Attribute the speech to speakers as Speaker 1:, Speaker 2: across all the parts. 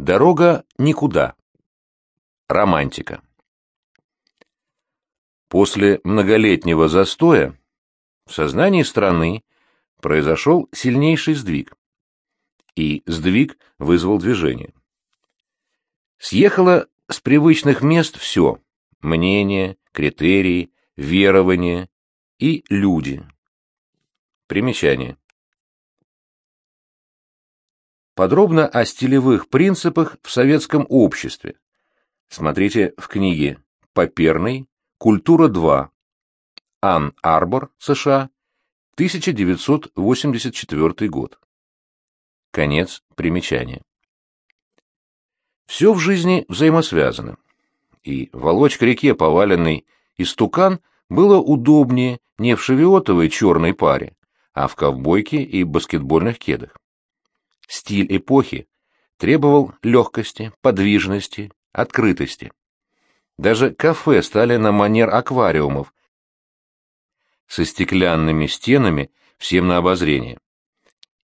Speaker 1: Дорога никуда. Романтика. После многолетнего застоя в сознании страны произошел сильнейший сдвиг. И сдвиг вызвал движение. Съехало с привычных мест все – мнения, критерии, верования и люди. Примечание. Подробно о стилевых принципах в советском обществе. Смотрите в книге «Поперный. Культура 2». Ан Арбор, США, 1984 год. Конец примечания. Все в жизни взаимосвязано. И волочь к реке поваленный истукан было удобнее не в шевиотовой черной паре, а в ковбойке и баскетбольных кедах. Стиль эпохи требовал легкости, подвижности, открытости. Даже кафе стали на манер аквариумов, со стеклянными стенами всем на обозрение.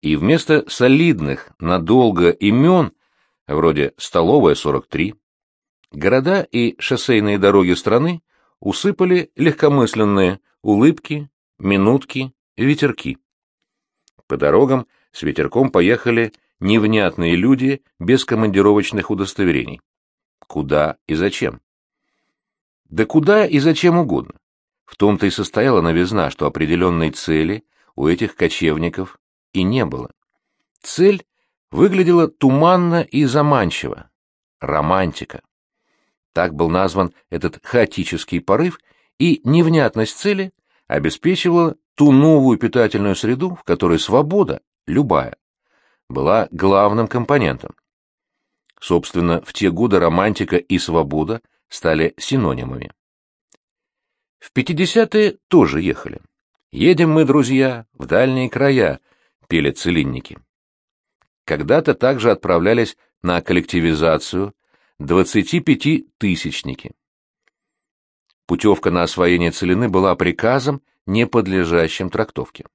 Speaker 1: И вместо солидных, надолго имен, вроде «Столовая 43», города и шоссейные дороги страны усыпали легкомысленные улыбки, минутки, ветерки. По дорогам с ветерком поехали невнятные люди без командировочных удостоверений. Куда и зачем? Да куда и зачем угодно. В том-то и состояла новизна, что определенной цели у этих кочевников и не было. Цель выглядела туманно и заманчиво. Романтика. Так был назван этот хаотический порыв, и невнятность цели обеспечивала ту новую питательную среду, в которой свобода, любая, была главным компонентом. Собственно, в те годы романтика и свобода стали синонимами. В 50-е тоже ехали. «Едем мы, друзья, в дальние края», — пели целинники. Когда-то также отправлялись на коллективизацию 25-тысячники. Путевка на освоение целины была приказом, не подлежащим трактовке.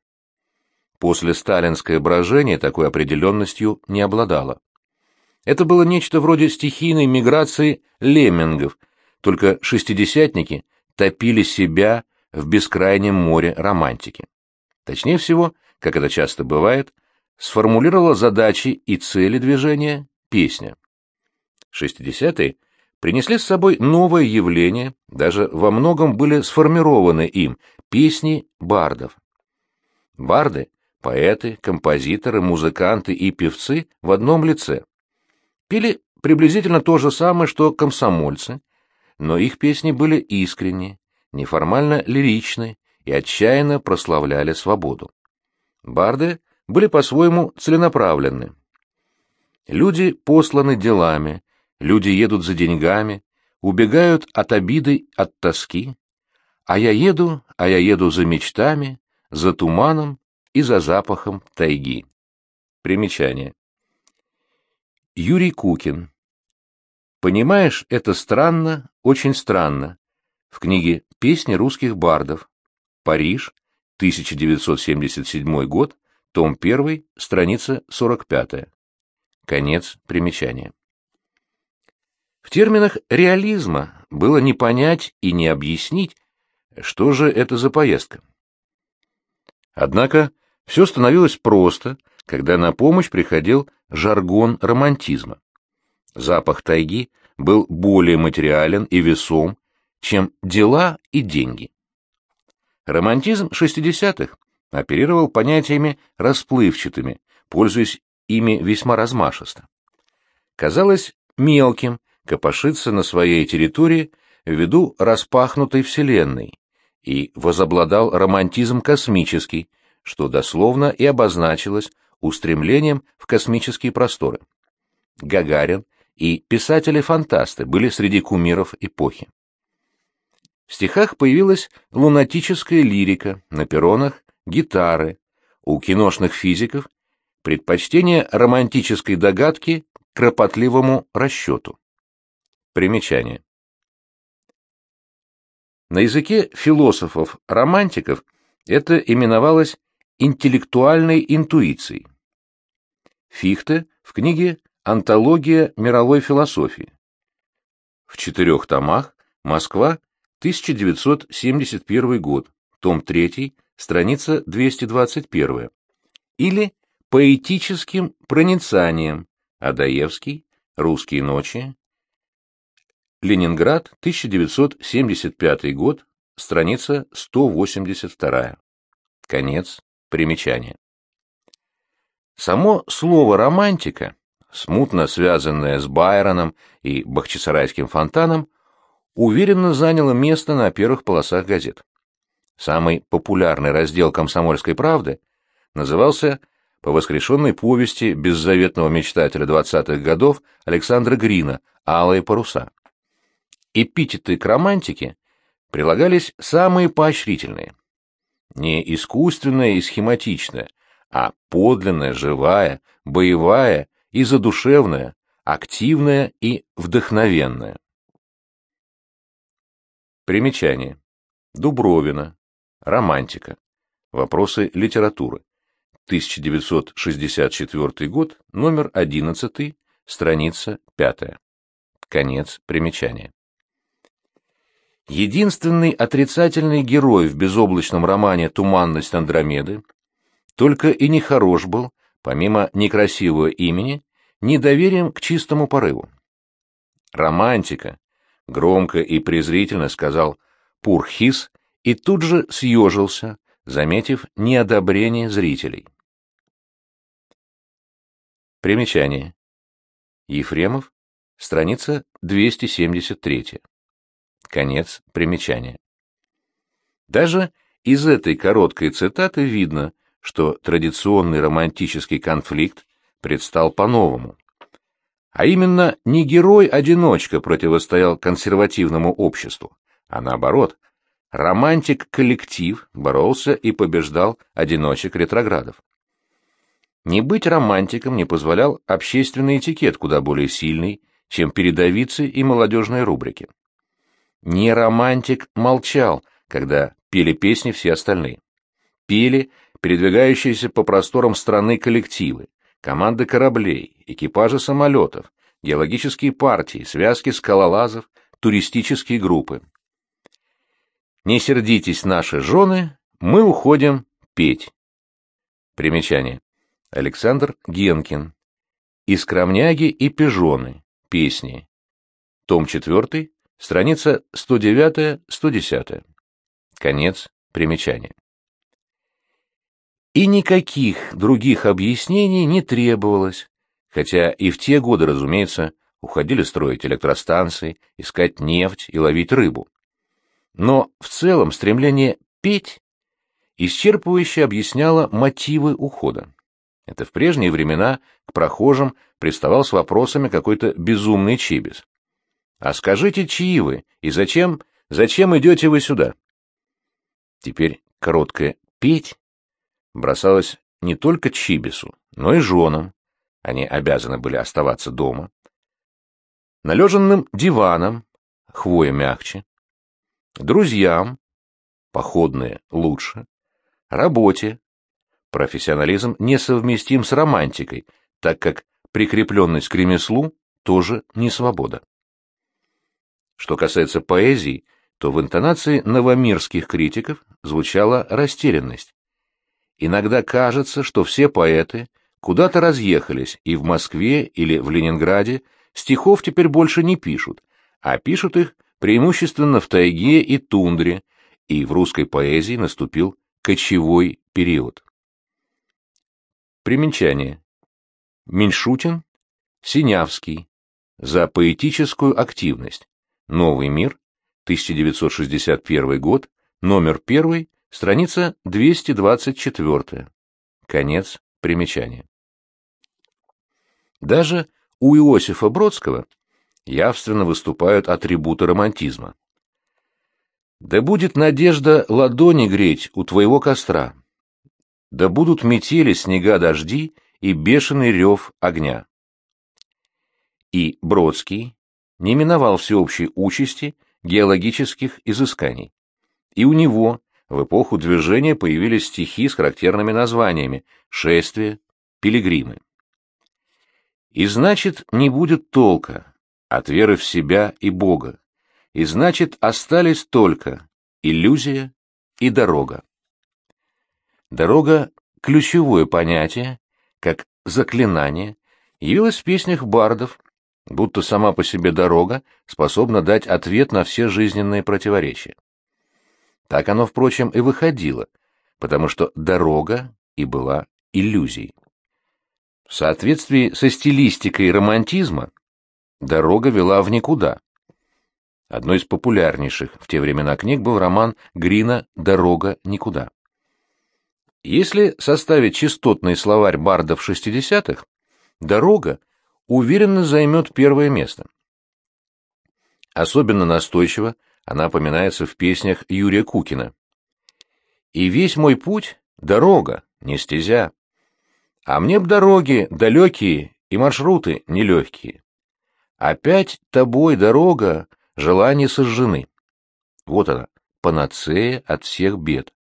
Speaker 1: После сталинское брожение такой определенностью не обладало. Это было нечто вроде стихийной миграции леммингов, только шестидесятники топили себя в бескрайнем море романтики. Точнее всего, как это часто бывает, сформулировала задачи и цели движения песня. Шестидесятые принесли с собой новое явление, даже во многом были сформированы им песни бардов. Барды поэты, композиторы, музыканты и певцы в одном лице. Пели приблизительно то же самое, что комсомольцы, но их песни были искренни, неформально лиричны и отчаянно прославляли свободу. Барды были по-своему целенаправленны. Люди посланы делами, люди едут за деньгами, убегают от обиды, от тоски. А я еду, а я еду за мечтами, за туманом, и за запахом тайги. Примечание. Юрий Кукин. Понимаешь, это странно, очень странно. В книге «Песни русских бардов». Париж, 1977 год, том 1, страница 45. Конец примечания. В терминах реализма было не понять и не объяснить, что же это за поездка. Однако все становилось просто, когда на помощь приходил жаргон романтизма. Запах тайги был более материален и весом, чем дела и деньги. Романтизм 60-х оперировал понятиями расплывчатыми, пользуясь ими весьма размашисто. Казалось мелким копошиться на своей территории ввиду распахнутой вселенной, и возобладал романтизм космический, что дословно и обозначилось устремлением в космические просторы. Гагарин и писатели-фантасты были среди кумиров эпохи. В стихах появилась лунатическая лирика, на перронах — гитары, у киношных физиков — предпочтение романтической догадки кропотливому расчету. Примечание. На языке философов-романтиков это именовалось интеллектуальной интуицией. Фихте в книге Антология мировой философии. В четырех томах Москва, 1971 год, том 3, страница 221. Или поэтическим проницанием. Адаевский, Русские ночи. Ленинград, 1975 год, страница 182. Конец примечания. Само слово «романтика», смутно связанное с Байроном и Бахчисарайским фонтаном, уверенно заняло место на первых полосах газет. Самый популярный раздел «Комсомольской правды» назывался по воскрешенной повести беззаветного мечтателя двадцатых годов Александра Грина «Алые паруса». Эпитеты к романтике прилагались самые поощрительные. Не искусственная и схематичная, а подлинная, живая, боевая и задушевная, активная и вдохновенная. Примечание. Дубровина. Романтика. Вопросы литературы. 1964 год, номер 11, страница 5. Конец примечания. Единственный отрицательный герой в безоблачном романе «Туманность Андромеды» только и не хорош был, помимо некрасивого имени, недоверием к чистому порыву. «Романтика», — громко и презрительно сказал Пурхис и тут же съежился, заметив неодобрение зрителей. Примечание. Ефремов, страница 273. Конец примечания. Даже из этой короткой цитаты видно, что традиционный романтический конфликт предстал по-новому. А именно, не герой-одиночка противостоял консервативному обществу, а наоборот, романтик-коллектив боролся и побеждал одиночек-ретроградов. Не быть романтиком не позволял общественный этикет куда более сильный, чем передовицы и молодежные рубрики. Не романтик молчал, когда пели песни все остальные. Пели передвигающиеся по просторам страны коллективы, команды кораблей, экипажи самолетов, геологические партии, связки скалолазов, туристические группы. Не сердитесь, наши жены, мы уходим петь. Примечание. Александр Генкин. Искромняги и пижоны. Песни. Том 4, страница 109-110. Конец примечания. И никаких других объяснений не требовалось, хотя и в те годы, разумеется, уходили строить электростанции, искать нефть и ловить рыбу. Но в целом стремление петь исчерпывающе объясняло мотивы ухода. Это в прежние времена к прохожим приставал с вопросами какой-то безумный чибис. «А скажите, чьи вы, и зачем, зачем идете вы сюда?» Теперь короткое «петь» бросалось не только чибису, но и женам. Они обязаны были оставаться дома. Належенным диваном, хвоя мягче. Друзьям, походные лучше. Работе, Профессионализм несовместим с романтикой, так как прикрепленность к ремеслу тоже не свобода. Что касается поэзии, то в интонации новомирских критиков звучала растерянность. Иногда кажется, что все поэты куда-то разъехались, и в Москве или в Ленинграде стихов теперь больше не пишут, а пишут их преимущественно в тайге и тундре, и в русской поэзии наступил кочевой период. Примечание. Меньшутин, Синявский. За поэтическую активность. Новый мир, 1961 год, номер 1, страница 224. Конец примечания. Даже у Иосифа Бродского явственно выступают атрибуты романтизма. «Да будет надежда ладони греть у твоего костра, да будут метели, снега, дожди и бешеный рев огня. И Бродский не миновал всеобщей участи геологических изысканий. И у него в эпоху движения появились стихи с характерными названиями «Шествие», «Пилигримы». И значит, не будет толка от веры в себя и Бога. И значит, остались только иллюзия и дорога. Дорога — ключевое понятие, как заклинание, явилось в песнях бардов, будто сама по себе дорога способна дать ответ на все жизненные противоречия. Так оно, впрочем, и выходило, потому что дорога и была иллюзией. В соответствии со стилистикой романтизма дорога вела в никуда. Одной из популярнейших в те времена книг был роман Грина «Дорога никуда». Если составить частотный словарь бардов 60-х, дорога уверенно займет первое место. Особенно настойчиво она поминается в песнях Юрия Кукина. «И весь мой путь — дорога, не стезя. А мне б дороги далекие и маршруты нелегкие. Опять тобой дорога, желания сожжены. Вот она, панацея от всех бед.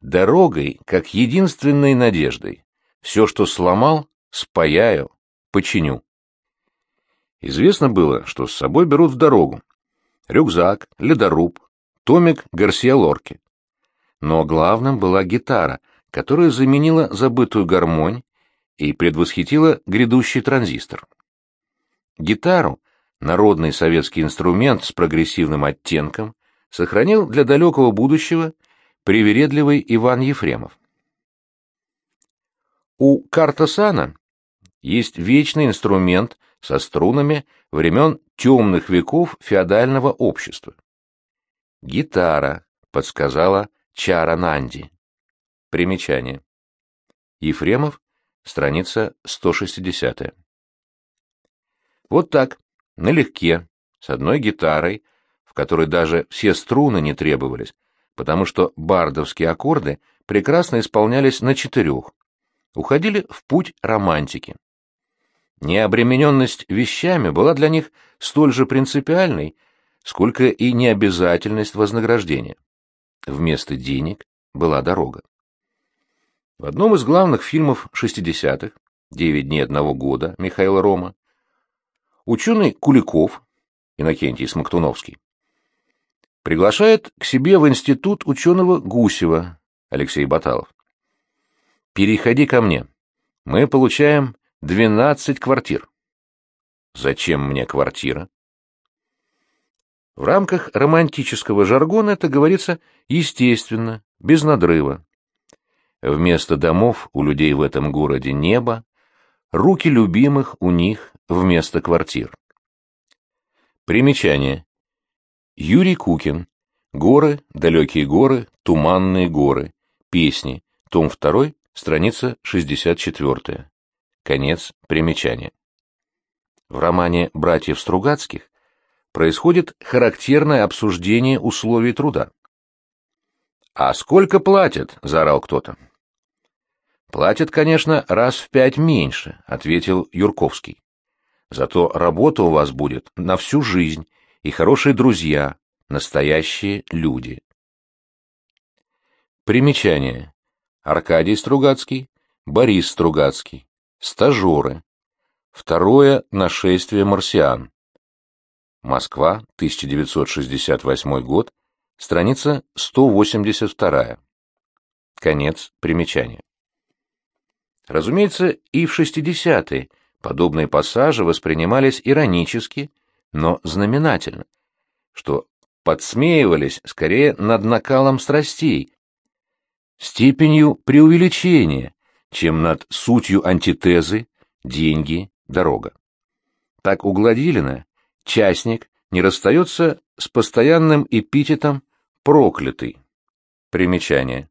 Speaker 1: Дорогой, как единственной надеждой. Все, что сломал, спаяю, починю. Известно было, что с собой берут в дорогу. Рюкзак, ледоруб, томик Гарсия Лорки. Но главным была гитара, которая заменила забытую гармонь и предвосхитила грядущий транзистор. Гитару, народный советский инструмент с прогрессивным оттенком, сохранил для далекого будущего привередливый Иван Ефремов. У Картасана есть вечный инструмент со струнами времен темных веков феодального общества. «Гитара», — подсказала Чара Нанди. Примечание. Ефремов, страница 160. Вот так, налегке, с одной гитарой, в которой даже все струны не требовались, потому что бардовские аккорды прекрасно исполнялись на четырех, уходили в путь романтики. Необремененность вещами была для них столь же принципиальной, сколько и необязательность вознаграждения. Вместо денег была дорога. В одном из главных фильмов 60-х «Девять дней одного года» Михаила Рома ученый Куликов, Иннокентий Смоктуновский, приглашает к себе в институт ученого Гусева, Алексей Баталов. «Переходи ко мне. Мы получаем 12 квартир». «Зачем мне квартира?» В рамках романтического жаргона это говорится естественно, без надрыва. Вместо домов у людей в этом городе небо, руки любимых у них вместо квартир. Примечание. Юрий Кукин. Горы, далекие горы, туманные горы. Песни. Том 2, страница 64. Конец примечания. В романе «Братьев Стругацких» происходит характерное обсуждение условий труда. «А сколько платят?» — заорал кто-то. «Платят, конечно, раз в пять меньше», — ответил Юрковский. «Зато работа у вас будет на всю жизнь, и хорошие друзья, настоящие люди». Примечание. Аркадий Стругацкий, Борис Стругацкий. Стажеры. Второе нашествие марсиан. Москва, 1968 год, страница 182. Конец примечания. Разумеется, и в 60-е подобные пассажи воспринимались иронически, но знаменательно, что подсмеивались скорее над накалом страстей, степенью преувеличения, чем над сутью антитезы «деньги, дорога». Так у Гладилина частник не расстается с постоянным эпитетом «проклятый». Примечание.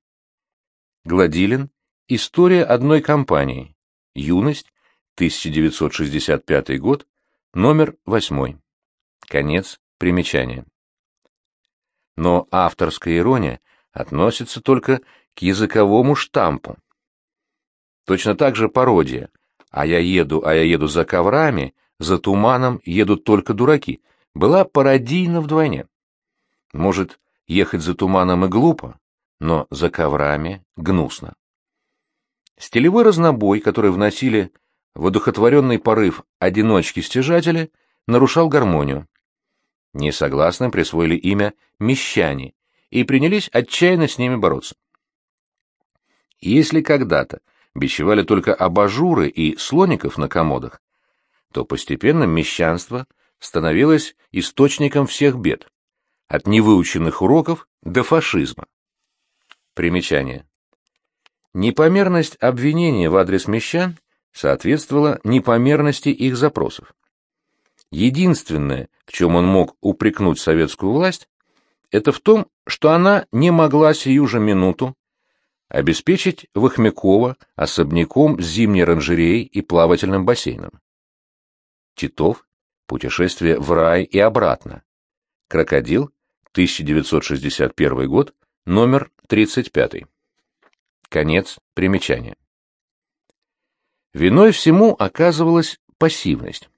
Speaker 1: Гладилин История одной компании. Юность, 1965 год, номер 8. Конец примечания. Но авторская ирония относится только к языковому штампу. Точно так же пародия «А я еду, а я еду за коврами, за туманом едут только дураки» была пародийна вдвойне. Может, ехать за туманом и глупо, но за коврами гнусно. Стилевой разнобой, который вносили Водухотворенный порыв одиночки-стяжателя нарушал гармонию. Несогласным присвоили имя «мещане» и принялись отчаянно с ними бороться. Если когда-то бичевали только абажуры и слоников на комодах, то постепенно мещанство становилось источником всех бед, от невыученных уроков до фашизма. Примечание. Непомерность обвинения в адрес мещан соответствовала непомерности их запросов. Единственное, в чем он мог упрекнуть советскую власть, это в том, что она не могла сию же минуту обеспечить Вахмякова особняком с зимней оранжереей и плавательным бассейном. Титов. Путешествие в рай и обратно. Крокодил. 1961 год. Номер 35. Конец примечания. Виной всему оказывалась пассивность.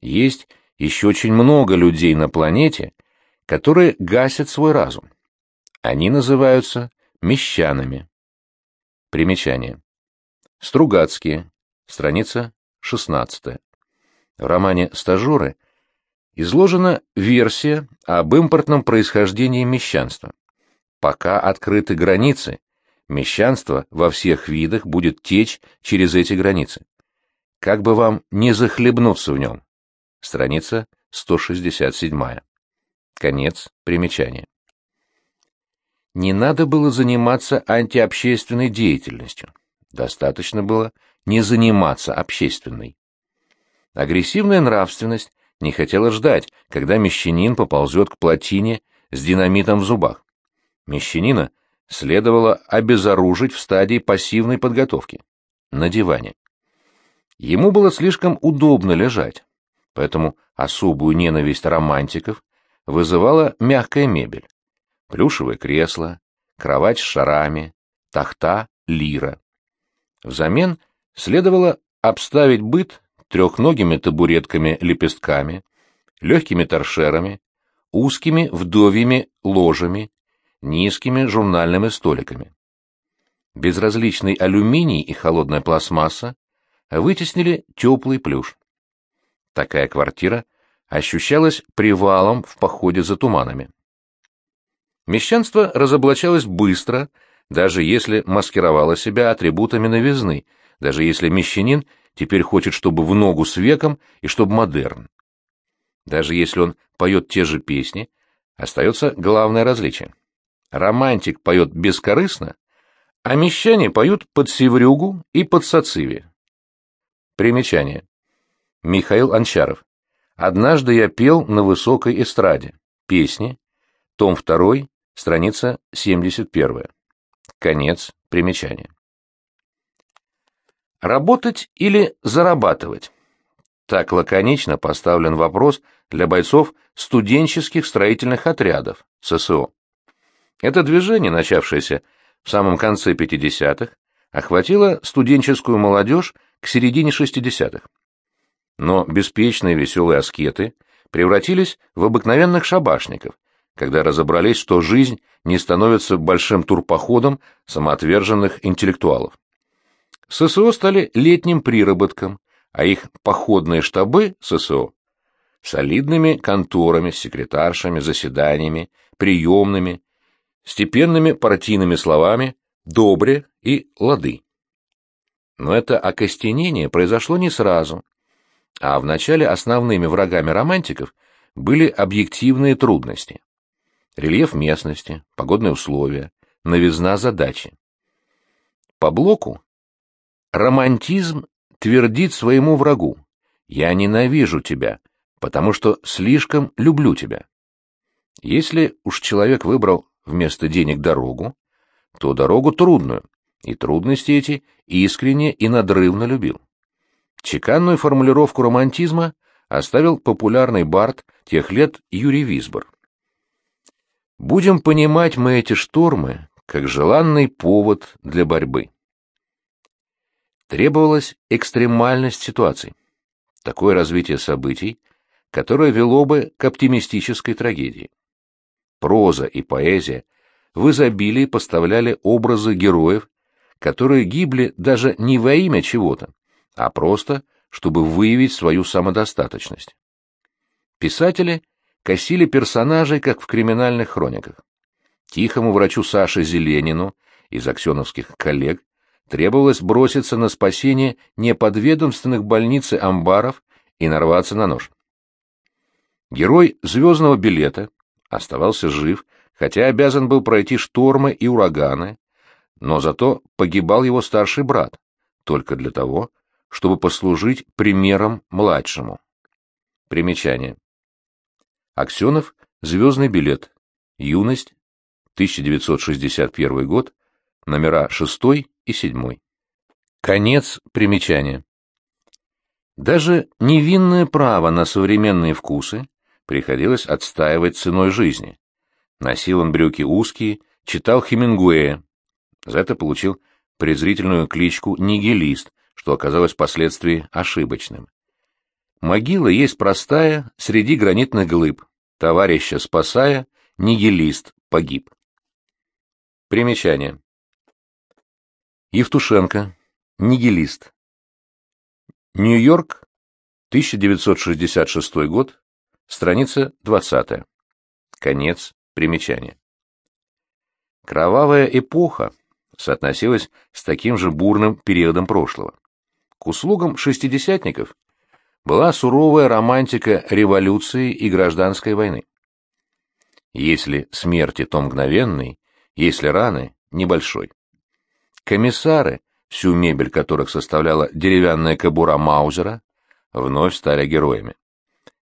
Speaker 1: Есть еще очень много людей на планете, которые гасят свой разум. Они называются мещанами. Примечание. Стругацкие. Страница 16. В романе «Стажеры» изложена версия об импортном происхождении мещанства. Пока открыты границы, мещанство во всех видах будет течь через эти границы. Как бы вам не захлебнуться в нем. Страница 167. Конец примечания. Не надо было заниматься антиобщественной деятельностью. Достаточно было не заниматься общественной. Агрессивная нравственность не хотела ждать, когда мещанин поползет к плотине с динамитом в зубах. Мещанина следовало обезоружить в стадии пассивной подготовки, на диване. Ему было слишком удобно лежать, поэтому особую ненависть романтиков вызывала мягкая мебель. Плюшевое кресло, кровать с шарами, тахта, лира. Взамен следовало обставить быт трехногими табуретками-лепестками, легкими торшерами, узкими вдовьими ложами, низкими журнальными столиками. Безразличный алюминий и холодная пластмасса вытеснили теплый плюш. Такая квартира ощущалась привалом в походе за туманами. Мещанство разоблачалось быстро, даже если маскировало себя атрибутами новизны, даже если мещанин теперь хочет, чтобы в ногу с веком и чтобы модерн. Даже если он поет те же песни, остается главное различие. Романтик поет бескорыстно, а мещане поют под севрюгу и под сациви. Примечание. Михаил Анчаров. Однажды я пел на высокой эстраде. Песни. Том 2, страница 71. Конец примечания. Работать или зарабатывать? Так лаконично поставлен вопрос для бойцов студенческих строительных отрядов ССО. Это движение, начавшееся в самом конце 50-х, охватило студенческую молодежь к середине 60-х. Но беспечные веселые аскеты превратились в обыкновенных шабашников, когда разобрались, что жизнь не становится большим турпоходом самоотверженных интеллектуалов. ССО стали летним приработком, а их походные штабы ССО – солидными конторами, секретаршами, заседаниями, приемными, степенными партийными словами «добре» и «лады». Но это окостенение произошло не сразу, а вначале основными врагами романтиков были объективные трудности. Рельеф местности, погодные условия, новизна задачи. По блоку романтизм твердит своему врагу «Я ненавижу тебя, потому что слишком люблю тебя». Если уж человек выбрал вместо денег дорогу, то дорогу трудную, и трудности эти искренне и надрывно любил. Чеканную формулировку романтизма оставил популярный бард тех лет Юрий Висбор. Будем понимать мы эти штормы как желанный повод для борьбы. Требовалась экстремальность ситуаций, такое развитие событий, которое вело бы к оптимистической трагедии проза и поэзия в изобилии поставляли образы героев, которые гибли даже не во имя чего-то, а просто чтобы выявить свою самодостаточность. Писатели косили персонажей, как в криминальных хрониках. Тихому врачу Саше Зеленину из аксеновских коллег требовалось броситься на спасение неподведомственных больниц и амбаров и нарваться на нож. Герой «Звездного билета» оставался жив, хотя обязан был пройти штормы и ураганы, но зато погибал его старший брат, только для того, чтобы послужить примером младшему. Примечание. Аксенов «Звездный билет», юность, 1961 год, номера 6 и 7. Конец примечания. Даже невинное право на современные вкусы приходилось отстаивать ценой жизни. Носил он брюки узкие, читал Хемингуэя. За это получил презрительную кличку «нигилист», что оказалось впоследствии ошибочным. Могила есть простая среди гранитных глыб. Товарища спасая, нигилист погиб. Примечание. Евтушенко. Нигилист. Нью-Йорк, 1966 год, страница 20. Конец примечания. Кровавая эпоха соотносилась с таким же бурным периодом прошлого. К услугам шестидесятников была суровая романтика революции и гражданской войны. Если смерти, то мгновенный, если раны — небольшой. Комиссары, всю мебель которых составляла деревянная кобура Маузера, вновь стали героями.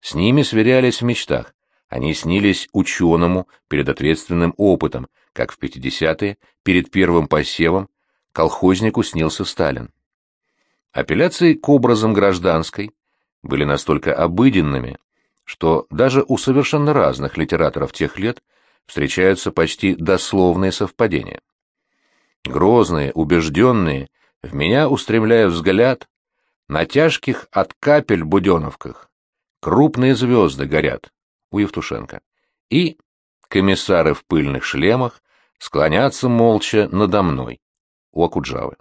Speaker 1: С ними сверялись в мечтах, они снились ученому перед ответственным опытом, как в 50-е, перед первым посевом, колхознику снился Сталин. Апелляции к образам гражданской были настолько обыденными, что даже у совершенно разных литераторов тех лет встречаются почти дословные совпадения. Грозные, убежденные, в меня устремляя взгляд, на тяжких от капель буденовках крупные звезды горят у Евтушенко. И комиссары в пыльных шлемах склонятся молча надо мной у Акуджавы.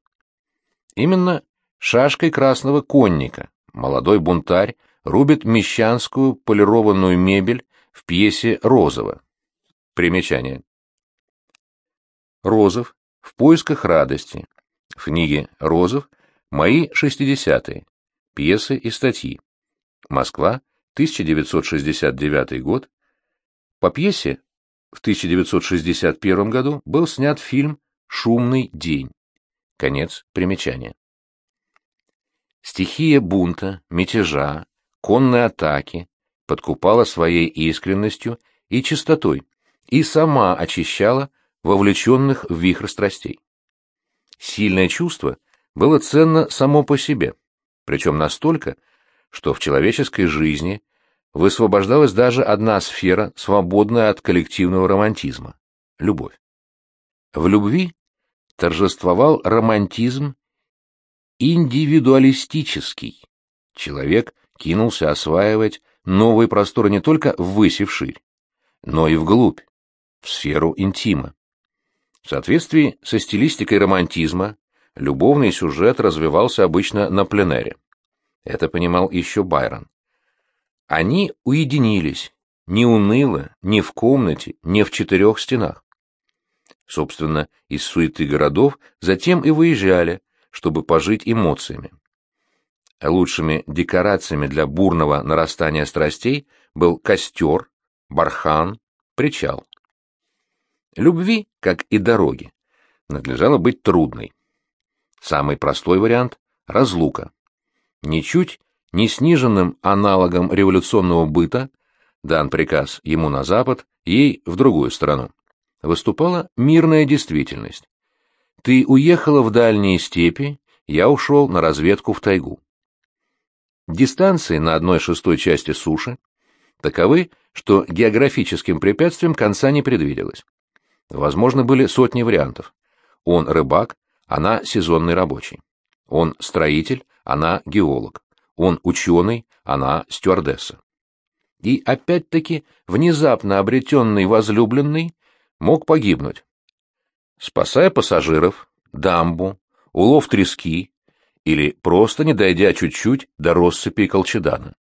Speaker 1: Именно шашкой красного конника молодой бунтарь рубит мещанскую полированную мебель в пьесе Розова. Примечание. Розов в поисках радости. В книге Розов «Мои шестидесятые. Пьесы и статьи». Москва, 1969 год. По пьесе в 1961 году был снят фильм «Шумный день». Конец примечания. Стихия бунта, мятежа, конной атаки подкупала своей искренностью и чистотой, и сама очищала вовлеченных в вихрь страстей. Сильное чувство было ценно само по себе, причем настолько, что в человеческой жизни высвобождалась даже одна сфера, свободная от коллективного романтизма — любовь. В любви торжествовал романтизм индивидуалистический. Человек кинулся осваивать новые просторы не только ввысь и вширь, но и вглубь, в сферу интима. В соответствии со стилистикой романтизма, любовный сюжет развивался обычно на пленэре. Это понимал еще Байрон. Они уединились, не уныло, не в комнате, не в четырех стенах. Собственно, из суеты городов затем и выезжали, чтобы пожить эмоциями. Лучшими декорациями для бурного нарастания страстей был костер, бархан, причал. Любви, как и дороги, надлежало быть трудной. Самый простой вариант — разлука. Ничуть не сниженным аналогом революционного быта, дан приказ ему на запад, ей в другую сторону, выступала мирная действительность. Ты уехала в дальние степи, я ушел на разведку в тайгу. Дистанции на одной шестой части суши таковы, что географическим препятствием конца не предвиделось. Возможно, были сотни вариантов. Он рыбак, она сезонный рабочий. Он строитель, она геолог. Он ученый, она стюардесса. И опять-таки внезапно обретенный возлюбленный мог погибнуть. Спасая пассажиров, дамбу, улов трески или просто не дойдя чуть-чуть до россыпи Колчедана.